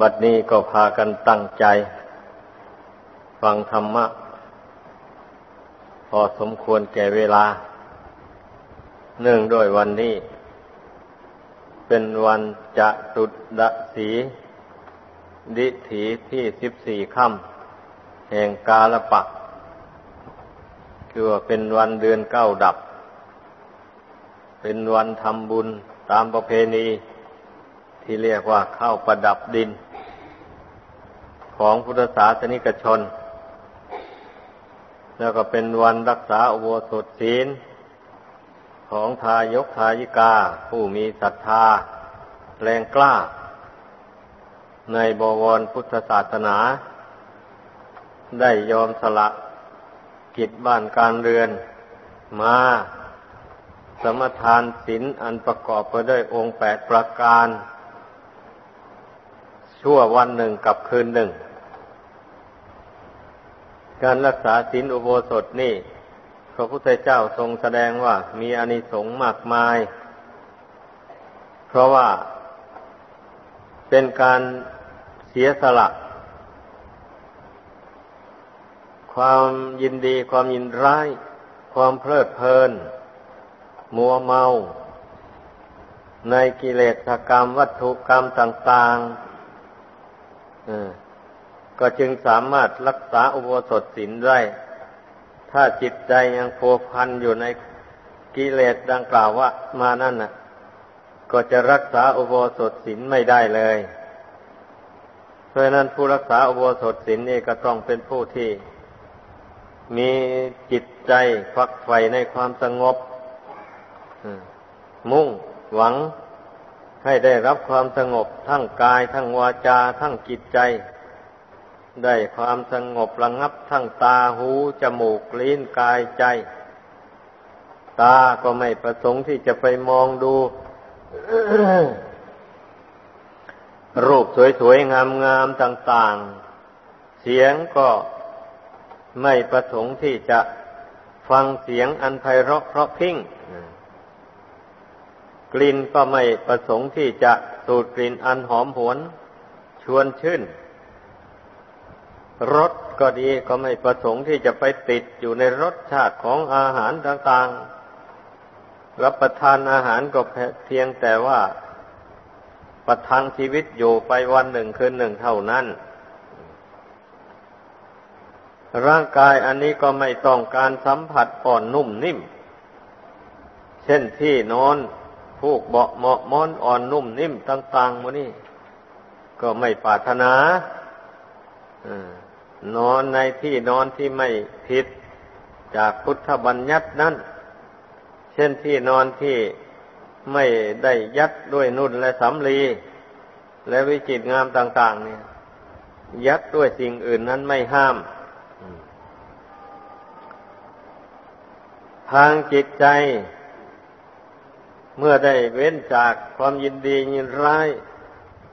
บัดนี้ก็พากันตั้งใจ ฟังธรรมะ พอสมควรแก่เวลา เนื่องด้วยวันนี้ เป็นวันจะตุดดสี ดิถีที่สิบสี่ค่ำแห่งกาลปัก คือว่าเป็นวันเดือนเก้าดับ เป็นวันทำบุญตามประเพณี ที่เรียกว่าเข้าประดับดิน ของพุทธศาสนิกชน แล้วก็เป็นวันรักษาอุโบสถศีล ของทายกทายิกา ผู้มีศรัทธา แรงกล้า ในบวรพุทธศาสนา ได้ยอมสละกิจบ้านการเรือนมาสมทานศีลอันประกอบไปด้วยองค์แปดประการ ชั่ววันหนึ่งกับคืนหนึ่ง การรักษาศีลอุโบสถนี่ พระพุทธเจ้าทรงแสดงว่ามีอนิสงส์มากมาย เพราะว่าเป็นการเสียสละ ความยินดีความยินร้าย ความเพลิดเพลิน มัวเมา ในกิเลสกรรมวัตถุกรรมต่าง ๆ ก็จึงสามารถรักษาอุโบสถศีลได้ ถ้าจิตใจยังพัวพันอยู่ในกิเลสดังกล่าวว่ามานั่นน่ะ ก็จะรักษาอุโบสถศีลไม่ได้เลย เพราะนั้นผู้รักษาอุโบสถศีลนี่ก็ต้องเป็นผู้ที่ มีจิตใจฟักใฝ่ในความสงบมุ่งหวัง ให้ได้รับความสงบทั้งกายทั้งวาจาทั้งจิตใจ ได้ความสงบระงับทั้งตาหูจมูกลิ้นกายใจ ตาก็ไม่ประสงค์ที่จะไปมองดู รูปสวยๆ งามๆต่าง ๆ เสียงก็ไม่ประสงค์ที่จะฟังเสียงอันไพเราะเพราะพิ้ง ลิ่นก็ไม่ประสงค์ที่จะสูดกลิ่นอันหอมหวน ชวนชื่นรสก็ดีก็ไม่ประสงค์ที่จะไปติดอยู่ในรสชาติของอาหารต่างๆ รับประทานอาหารก็เพียงแต่ว่าประทังชีวิตอยู่ไปวันหนึ่งคืนหนึ่งเท่านั้น ร่างกายอันนี้ก็ไม่ต้องการสัมผัสอ่อนนุ่มนิ่ม เช่นที่นอน ผูกเบาเหมาะม้อนอ่อนนุ่มนิ่มต่างๆมนี่ ก็ไม่ปรารถนาอ่านอนในที่นอนที่ไม่ผิดจากพุทธบัญญัตินั้น เช่นที่นอนที่ไม่ได้ยัดด้วยนุ่นและสำลี และวิจิตงามต่าง ๆ เนี่ย ยัดด้วยสิ่งอื่นนั้นไม่ห้าม ทางจิตใจ เมื่อได้เว้นจากความยินดียินร้าย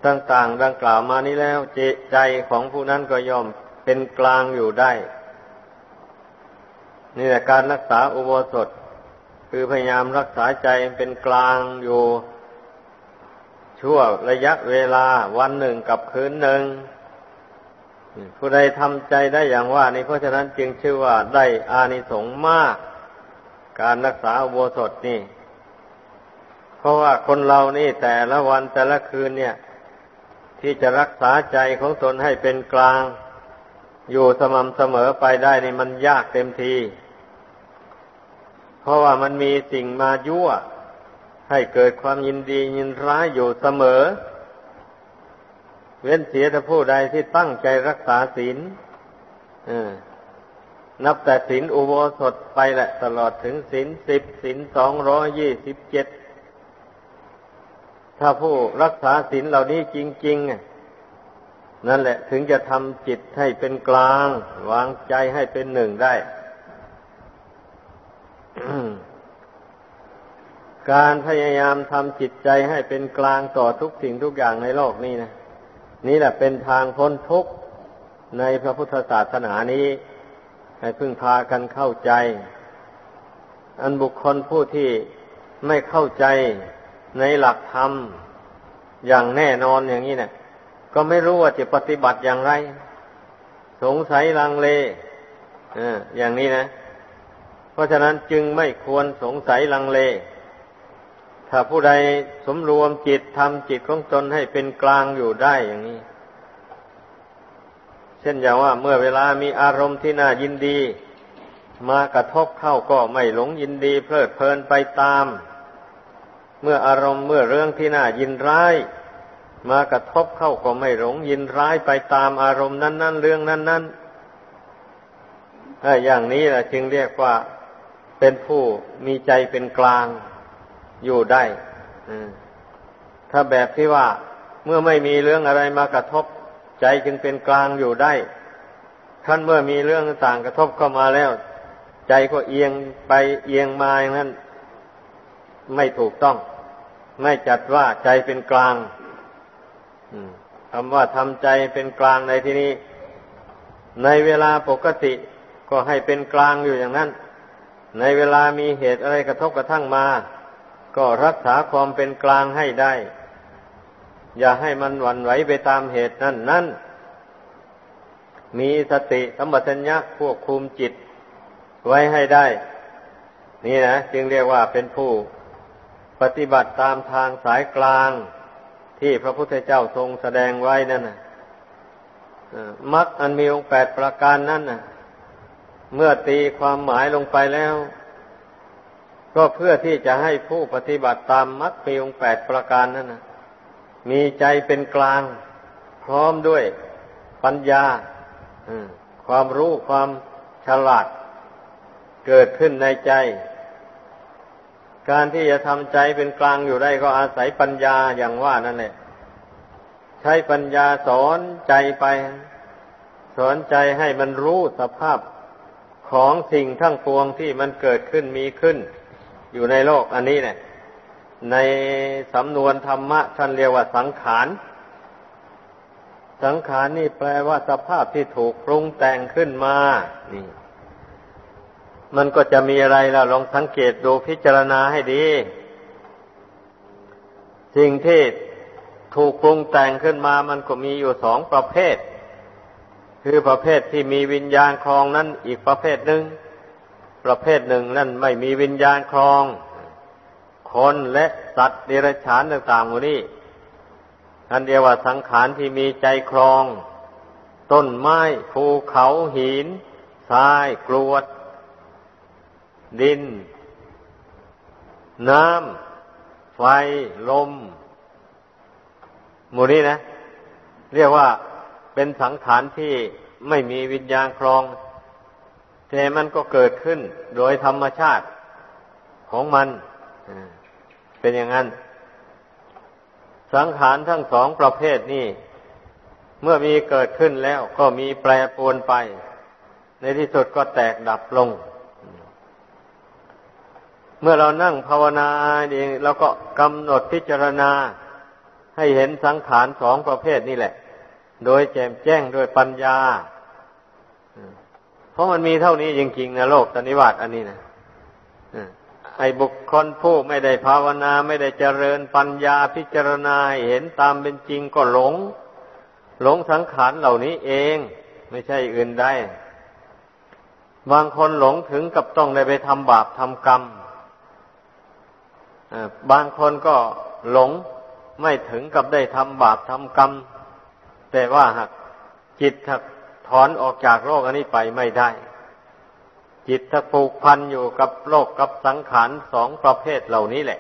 ต่าง ๆ ดังกล่าวมานี้แล้วจใจของผู้นั้นก็ยอมเป็นกลางอยู่ได้ นี่แหละการรักษาอุโบสถ คือพยายามรักษาใจเป็นกลางอยู่ ชั่วระยะเวลาวันหนึ่งกับคืนหนึ่งผู้ใดทำใจได้อย่างว่านี่เพราะฉะนั้นจึงชื่อว่าได้อานิสงส์มาก การรักษาอุโบสถนี่ เพราะว่าคนเรานี่แต่ละวันแต่ละคืนเนี่ย ที่จะรักษาใจของตนให้เป็นกลาง อยู่สม่ำเสมอไปได้นี่มันยากเต็มที เพราะว่ามันมีสิ่งมายั่ว ให้เกิดความยินดียินร้ายอยู่เสมอ เว้นเสียแต่ผู้ใดที่ตั้งใจรักษาศีลนับแต่ศีลอุโบสถไปแหละตลอดถึงศีลสิบศีลสองร้อยี่สิบเจ็ด ถ้าผู้รักษาศีลเหล่านี้จริงๆนั่นแหละ ถึงจะทำจิตให้เป็นกลาง วางใจให้เป็นหนึ่งได้การพยายามทำจิตใจให้เป็นกลางต่อทุกสิ่งทุกอย่างในโลกนี้นะนี่แหละเป็นทางพ้นทุกข์ในพระพุทธศาสนานี้ ให้พึ่งพากันเข้าใจ อันบุคคลผู้ที่ไม่เข้าใจ ในหลักธรรมอย่างแน่นอนอย่างนี้เนะี่ย ก็ไม่รู้ว่าจะปฏิบัติอย่างไร สงสัยลังเลอย่างนี้นะ เพราะฉะนั้นจึงไม่ควรสงสัยลังเล ถ้าผู้ใดสมรวมจิตทำจิตของตนให้เป็นกลางอยู่ได้อย่างนี้ เช่นอย่างว่าเมื่อเวลามีอารมณ์ที่น่ายินดี มากระทบเข้าก็ไม่หลงยินดี เพลิดเพลินไปตาม เมื่ออารมณ์เมื่อเรื่องที่น่ายินร้าย มากระทบเข้าก็ไม่หลงยินร้ายไปตามอารมณ์นั้น ๆ เรื่องนั้นๆอย่างนี้แหละจึงเรียกว่าเป็นผู้มีใจเป็นกลางอยู่ได้ถ้าแบบที่ว่าเมื่อไม่มีเรื่องอะไรมากระทบ ใจจึงเป็นกลางอยู่ได้ท่านเมื่อมีเรื่องต่างกระทบเข้ามาแล้ว ใจก็เอียงไปเอียงมาอย่างนั้น ไม่ถูกต้อง ไม่จัดว่าใจเป็นกลางคำว่าทำใจเป็นกลางในที่นี้ ในเวลาปกติก็ให้เป็นกลางอยู่อย่างนั้น ในเวลามีเหตุอะไรกระทบกระทั่งมา ก็รักษาความเป็นกลางให้ได้ อย่าให้มันหวั่นไหวไปตามเหตุนั้นนั่นมีสติสัมปชัญญะควบคุมจิตไว้ให้ได้ นี่นะจึงเรียกว่าเป็นผู้ ปฏิบัติตามทางสายกลางที่พระพุทธเจ้าทรงแสดงไว้นั่นนะมรรคอันมีองค์แปดประการนั่นนะเมื่อตีความหมายลงไปแล้ว ก็เพื่อที่จะให้ผู้ปฏิบัติตามมรรคมีองค์แปดประการนั่นนะมีใจเป็นกลาง พร้อมด้วยปัญญาความรู้ความฉลาด เกิดขึ้นในใจ การที่จะทำใจเป็นกลางอยู่ได้ก็อาศัยปัญญาอย่างว่านั่นแหละใช้ปัญญาสอนใจไป สอนใจให้มันรู้สภาพของสิ่งทั้งปวงที่มันเกิดขึ้นมีขึ้น อยู่ในโลกอันนี้เนี่ย ในสำนวนธรรมะท่านเรียกว่าสังขาร สังขารนี่แปลว่าสภาพที่ถูกปรุงแต่งขึ้นมา นี่ มันก็จะมีอะไรล่ะลองสังเกตดูพิจารณาให้ดี สิ่งที่ถูกปรุงแต่งขึ้นมามันก็มีอยู่สองประเภท คือประเภทที่มีวิญญาณครองนั้นอีกประเภทหนึ่ง ประเภทหนึ่งนั่นไม่มีวิญญาณครอง คนและสัตว์เดรัจฉานต่างๆหมดนี้อันเดียวว่าสังขารที่มีใจครอง ต้นไม้ภูเขาหินทรายกรวด ดิน น้ำ ไฟ ลม หมู่นี้นะ เรียกว่าเป็นสังขารที่ไม่มีวิญญาณครองแต่มันก็เกิดขึ้นโดยธรรมชาติของมัน เป็นอย่างนั้น สังขารทั้งสองประเภทนี้ เมื่อมีเกิดขึ้นแล้วก็มีแปรปรวนไป ในที่สุดก็แตกดับลง เมื่อเรานั่งภาวนาเองเราก็กำหนดพิจารณา ให้เห็นสังขารสองประเภทนี่แหละ โดยแจ่มแจ้งด้วยปัญญา เพราะมันมีเท่านี้จริงๆนะโลกตนิวัตอันนี้นะไอ้บุคคลผู้ไม่ได้ภาวนาไม่ได้เจริญปัญญาพิจารณาเห็นตามเป็นจริงก็หลง หลงสังขารเหล่านี้เอง ไม่ใช่อื่นได้บางคนหลงถึงกับต้องได้ไปทำบาปทำกรรม บางคนก็หลงไม่ถึงกับได้ทำบาปทำกรรม แต่ว่าหากจิตถ้าถอนออกจากโลกอันนี้ไปไม่ได้ จิตถ้าผูกพันอยู่กับโลกกับสังขารสองประเภทเหล่านี้แหละ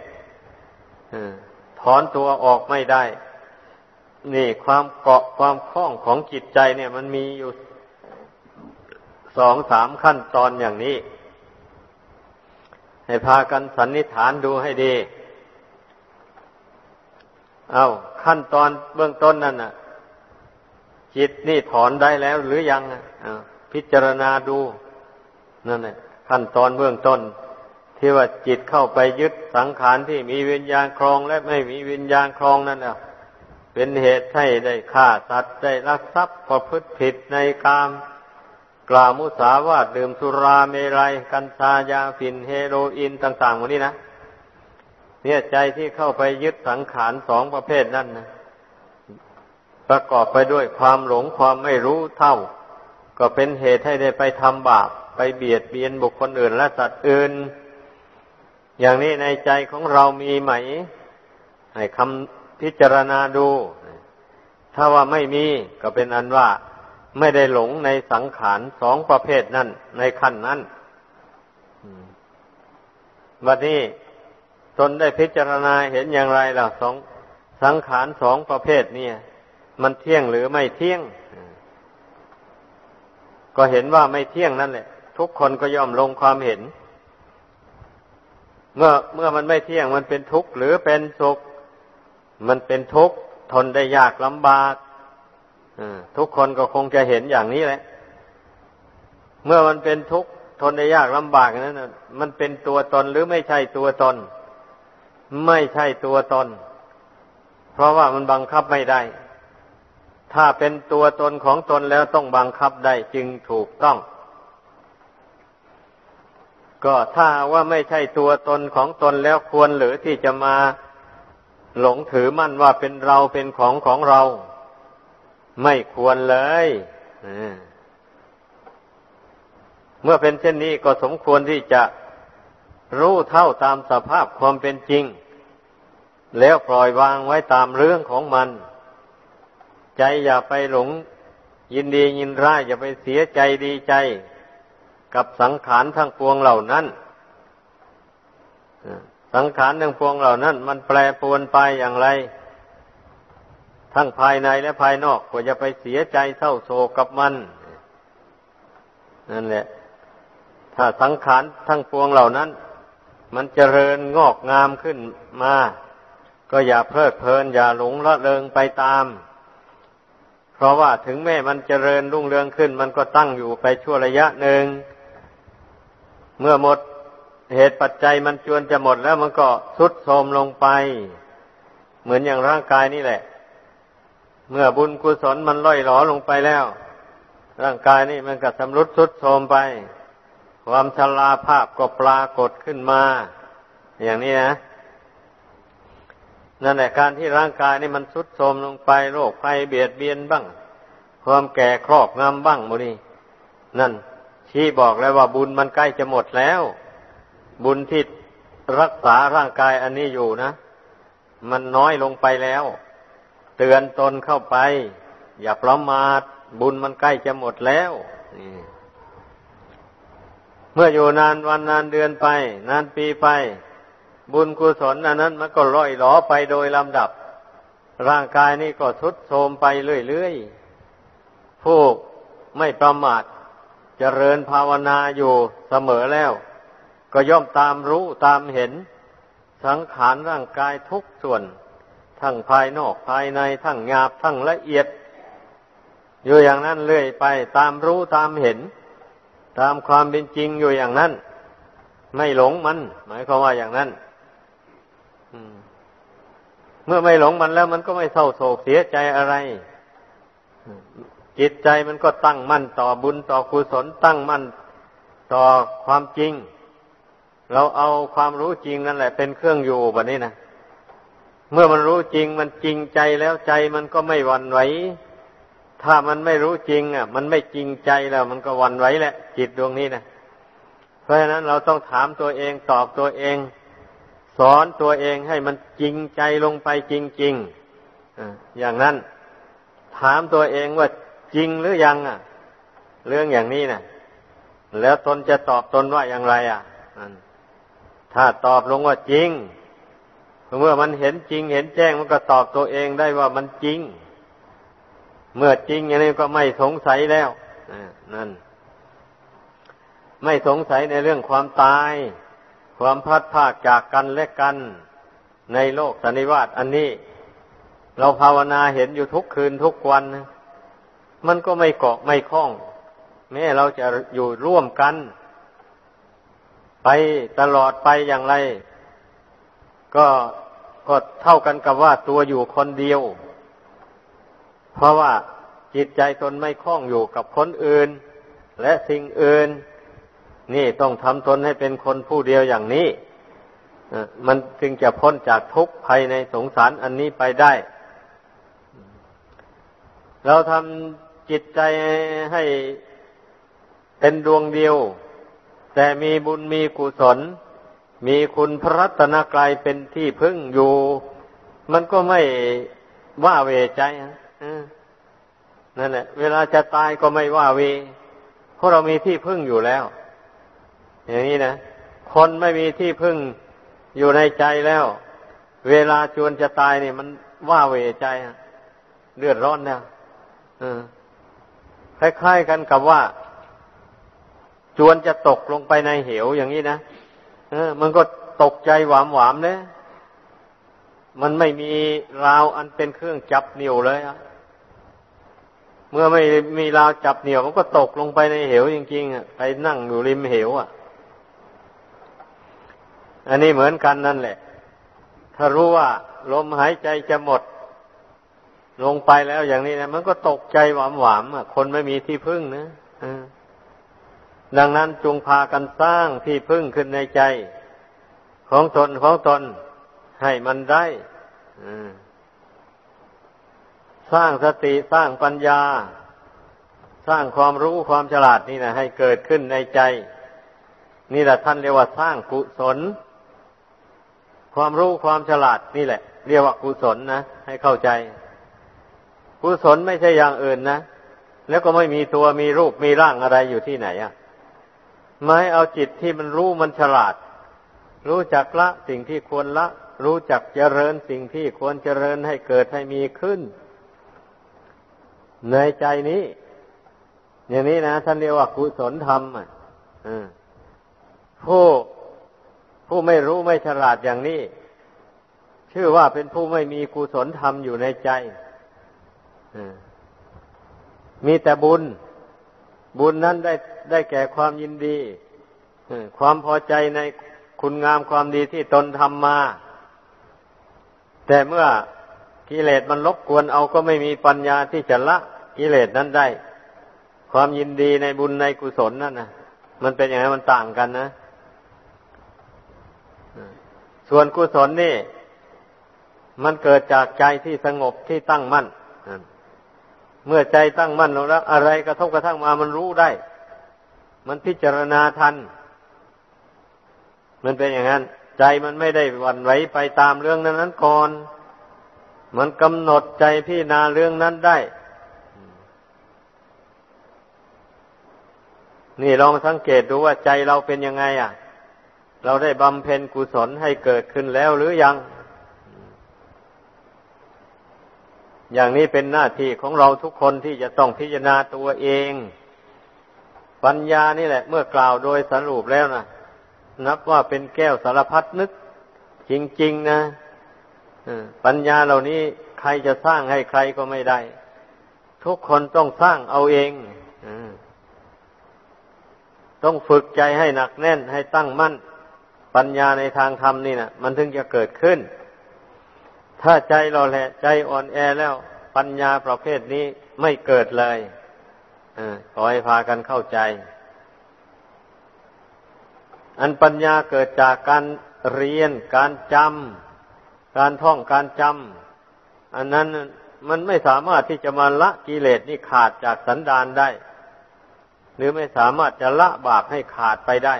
ถอนตัวออกไม่ได้ นี่ความเกาะความคล้องของจิตใจเนี่ย มันมีอยู่สองสามขั้นตอนอย่างนี้ ให้พากันสันนิษฐานดูให้ดี เอาขั้นตอนเบื้องต้นนั่นน่ะ จิตนี่ถอนได้แล้วหรือยังพิจารณาดูนั่นแหละขั้นตอนเบื้องต้น ที่ว่าจิตเข้าไปยึดสังขารที่มีวิญญาณครองและไม่มีวิญญาณครองนั่นแหละเป็นเหตุให้ได้ฆ่าสัตว์ได้ลักทรัพย์ประพฤติผิดในกาม กล่าวมุสาวาทดื่มสุราเมรัย กัญชายาฝิ่นเฮโรอีนต่างๆหมดนี้นะเนี่ยใจที่เข้าไปยึดสังขารสองประเภทนั่นนะปประกอบไปด้วยความหลงความไม่รู้เท่า ก็เป็นเหตุให้ได้ไปทำบาป ไปเบียดเบียนบุคคลอื่นและสัตว์อื่น อย่างนี้ในใจของเรามีไหม ให้คำพิจารณาดู ถ้าว่าไม่มีก็เป็นอันว่า ไม่ได้หลงในสังขารสองประเภทนั้น ในขั้นนั้นวันนี้ตนได้พิจารณาเห็นอย่างไรล่ะสองสังขารสองประเภทนี่มันเที่ยงหรือไม่เที่ยง ก็เห็นว่าไม่เที่ยงนั่นแหละ ทุกคนก็ยอมลงความเห็น เมื่อเมื่อมันไม่เที่ยงมันเป็นทุกข์หรือเป็นสุข มันเป็นทุกข์ทนได้ยากลำบาก ทุกคนก็คงจะเห็นอย่างนี้แหละ เมื่อมันเป็นทุกข์ทนได้ยากลำบากนั้นมันเป็นตัวตนหรือไม่ใช่ตัวตน ไม่ใช่ตัวตน เพราะว่ามันบังคับไม่ได้ ถ้าเป็นตัวตนของตนแล้วต้องบังคับได้จึงถูกต้อง ก็ถ้าว่าไม่ใช่ตัวตนของตนแล้วควรหรือที่จะมาหลงถือมั่นว่าเป็นเราเป็นของของเรา ไม่ควรเลยเมื่อเป็นเช่นนี้ก็สมควรที่จะรู้เท่าตามสภาพความเป็นจริง แล้วปล่อยวางไว้ตามเรื่องของมัน ใจอย่าไปหลง ยินดียินร้ายอย่าไปเสียใจดีใจ กับสังขารทั้งปวงเหล่านั้นสังขารทั้งปวงเหล่านั้น มันแปรปรวนไปอย่างไร ทั้งภายในและภายนอกก็จะไปเสียใจเศร้าโศกกับมัน นั่นแหละ ถ้าสังขารทั้งปวงเหล่านั้น มันเจริญงอกงามขึ้นมา ก็อย่าเพลิดเพลิน อย่าหลงละเลงไปตาม เพราะว่าถึงแม้มันเจริญรุ่งเรืองขึ้น มันก็ตั้งอยู่ไปชั่วระยะหนึ่ง เมื่อหมดเหตุปัจจัยมันจวนจะหมดแล้วมันก็สุดโทรมลงไป เหมือนอย่างร่างกายนี่แหละ เมื่อบุญกุศลมันล่อยหลอลงไปแล้ว ร่างกายนี่มันก็สำรุดสุดโทมไป ความชราภาพก็ปรากฏขึ้นมา อย่างนี้นะนั่นแหละการที่ร่างกายนี่มันสุดโทมลงไปโรคภัยเบียดเบียนบ้าง ความแก่ครอบงำบ้างโมนี่นั่นชี้บอกแล้วว่าบุญมันใกล้จะหมดแล้ว บุญที่รักษาร่างกายอันนี้อยู่นะ มันน้อยลงไปแล้ว เตือนตนเข้าไป อย่าประมาทบุญมันใกล้จะหมดแล้วเมื่ออยู่นานวันนานเดือนไป นานปีไป บุญกุศลอันนั้นมันก็ร่อยหลอไปโดยลำดับ ร่างกายนี่ก็ทุดโทรมไปเรื่อยๆผู้ไม่ประมาทจเจริญภาวนาอยู่เสมอแล้ว ก็ย่อมตามรู้ตามเห็น สังขารร่างกายทุกส่วน ทั้งภายนอกภายในทั้งหยาบทั้งละเอียด อยู่อย่างนั้นเรื่อยไปตามรู้ตามเห็น ตามความเป็นจริงอยู่อย่างนั้น ไม่หลงมัน หมายความว่าอย่างนั้นเมื่อไม่หลงมันแล้วมันก็ไม่เศร้าโศกเสียใจอะไรจิตใจมันก็ตั้งมั่นต่อบุญต่อกุศลตั้งมั่นต่อความจริง เราเอาความรู้จริงนั่นแหละเป็นเครื่องอยู่แบบนี้นะ เมื่อมันรู้จริงมันจริงใจแล้วใจมันก็ไม่หวั่นไหว ถ้ามันไม่รู้จริง อะ มันไม่จริงใจแล้ว มันก็หวั่นไหวแหละ จิตดวงนี้นะเพราะฉะนั้นเราต้องถามตัวเองตอบตัวเอง สอนตัวเองให้มันจริงใจลงไปจริงๆอย่างนั้น ถามตัวเองว่าจริงหรือยังอะ เรื่องอย่างนี้นะแล้วตนจะตอบตนว่าอย่างไร อะถ้าตอบลงว่าจริง เมื่อมันเห็นจริง เห็นแจ้งมันก็ตอบตัวเองได้ว่ามันจริง เมื่อจริงอย่างนี้ก็ไม่สงสัยแล้วนั่น ไม่สงสัยในเรื่องความตาย ความพัดพากจากกันและกันในโลกสันนิวาตอันนี้ เราภาวนาเห็นอยู่ทุกคืนทุกวัน มันก็ไม่เกาะไม่คล้อง แม้เราจะอยู่ร่วมกัน ไปตลอดไปอย่างไร ก็ก็เท่ากันกับว่าตัวอยู่คนเดียว เพราะว่าจิตใจตนไม่คล้องอยู่กับคนอื่น และสิ่งอื่น นี่ต้องทำตนให้เป็นคนผู้เดียวอย่างนี้มันจึงจะพ้นจากทุกข์ภายในสงสารอันนี้ไปได้ เราทำจิตใจให้เป็นดวงเดียว แต่มีบุญมีกุศล มีคุณพระรัตนกรายเป็นที่พึ่งอยู่ มันก็ไม่ว่าเวใจนั่นแหละเวลาจะตายก็ไม่ว่าเวเพราะเรามีที่พึ่งอยู่แล้ว อย่างนี้นะคนไม่มีที่พึ่งอยู่ในใจแล้ว เวลาจวนจะตายเนี่ยมันว่าเวใจเลือดร้อนเนี่ยคล้ายๆกันกับว่า จวนจะตกลงไปในเหวอย่างนี้นะ เออ มันก็ตกใจหวามหวามเลยมันไม่มีราวอันเป็นเครื่องจับเหนี่ยวเลยอะเมื่อไม่มีราวจับเหนี่ยวมันก็ตกลงไปในเหวจริงๆอะไปนั่งอยู่ริมเหวอะ อันนี้เหมือนกันนั่นแหละ ถ้ารู้ว่าลมหายใจจะหมด ลงไปแล้วอย่างนี้นะมันก็ตกใจหวามหวามอะ คนไม่มีที่พึ่งนะอ่า ดังนั้นจงพากันสร้างที่พึ่งขึ้นในใจ ของตนของตนให้มันได้สร้างสติสร้างปัญญา สร้างความรู้ความฉลาดนี่นะให้เกิดขึ้นในใจ นี่แหละท่านเรียกว่าสร้างกุศล ความรู้ความฉลาดนี่แหละ เรียกว่ากุศลนะให้เข้าใจ กุศลไม่ใช่อย่างอื่นนะแล้วก็ไม่มีตัวมีรูปมีร่างอะไรอยู่ที่ไหนอะ่ะ ไม่เอาจิตที่มันรู้มันฉลาด รู้จักละสิ่งที่ควรละ รู้จักเจริญสิ่งที่ควรเจริญให้เกิดให้มีขึ้น ในใจนี้ อย่างนี้นะท่านเรียกว่ากุศลธรรมอะผู้ผู้ไม่รู้ไม่ฉลาดอย่างนี้ ชื่อว่าเป็นผู้ไม่มีกุศลธรรมอยู่ในใจมีแต่บุญ บุญนั้นได้ได้แก่ความยินดีความพอใจในคุณงามความดีที่ตนทำมา แต่เมื่อกิเลสมันลบกวนเอาก็ไม่มีปัญญาที่จะละกิเลสนั้นได้ ความยินดีในบุญในกุศลนั่นนะมันเป็นอย่างไรมันต่างกันนะ ส่วนกุศลนี่ มันเกิดจากใจที่สงบที่ตั้งมั่น เมื่อใจตั้งมั่นแล้ว อะไรกระทบกระทั่งมามันรู้ได้ มันพิจารณาทัน มันเป็นอย่างนั้น ใจมันไม่ได้วันไหวไปตามเรื่องนั้นนั้นก่อน มันกำหนดใจพี่นาเรื่องนั้นได้ นี่ลองสังเกตดูว่าใจเราเป็นยังไง อะ เราได้บำเพ็ญกุศลให้เกิดขึ้นแล้วหรือยัง อย่างนี้เป็นหน้าที่ของเราทุกคนที่จะต้องพิจารณาตัวเอง ปัญญานี่แหละ เมื่อกล่าวโดยสรุปแล้วนะนับว่าเป็นแก้วสารพัดนึก จริง ๆ นะปัญญาเหล่านี้ใครจะสร้างให้ใครก็ไม่ได้ ทุกคนต้องสร้างเอาเองต้องฝึกใจให้หนักแน่นให้ตั้งมั่น ปัญญาในทางธรรมนี่นะมันถึงจะเกิดขึ้น ถ้าใจเราแหละ ใจอ่อนแอแล้ว ปัญญาประเภทนี้ไม่เกิดเลยขอให้พากันเข้าใจ อันปัญญาเกิดจากการเรียน การจำการท่องการจำอันนั้นมันไม่สามารถที่จะมาละกิเลสนี่ขาดจากสันดานได้ หรือไม่สามารถจะละบาปให้ขาดไปได้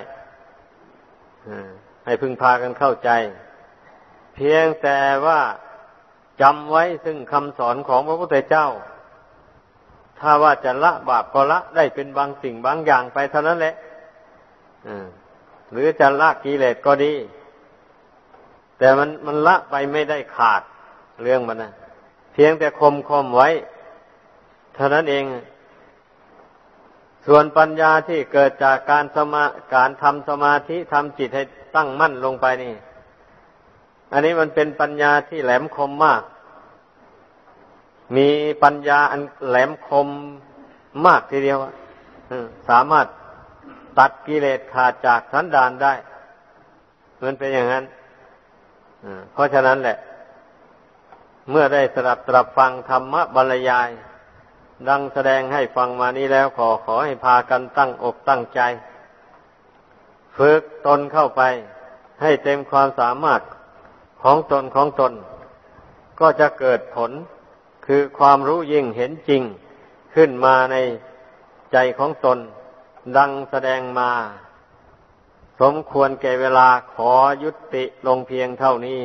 ให้พึงพากันเข้าใจ เพียงแต่ว่า จำไว้ซึ่งคำสอนของพระพุทธเจ้า ถ้าว่าจะละบาปก็ละได้เป็นบางสิ่งบางอย่างไปเท่านั้นแหละหรือจะละกิเลสก็ดี แต่มันมันละไปไม่ได้ขาดเรื่องมันนะเพียงแต่คมคมไว้ เท่านั้นเอง ส่วนปัญญาที่เกิดจากการสมาการทำสมาธิทำจิตให้ตั้งมั่นลงไปนี่ อันนี้มันเป็นปัญญาที่แหลมคมมาก มีปัญญาอันแหลมคมมากทีเดียวสามารถตัดกิเลสขาดจากสันดานได้มันเป็นอย่างนั้นเพราะฉะนั้นแหละ เมื่อได้สดับตรับฟังธรรมบรรยาย ดังแสดงให้ฟังมานี้แล้วขอขอให้พากันตั้งอกตั้งใจ ฝึกตนเข้าไป ให้เต็มความสามารถ ของตนของตน ก็จะเกิดผลคือความรู้ยิ่งเห็นจริงขึ้นมาในใจของตน ดังแสดงมา สมควรแก่เวลาขอยุติลงเพียงเท่านี้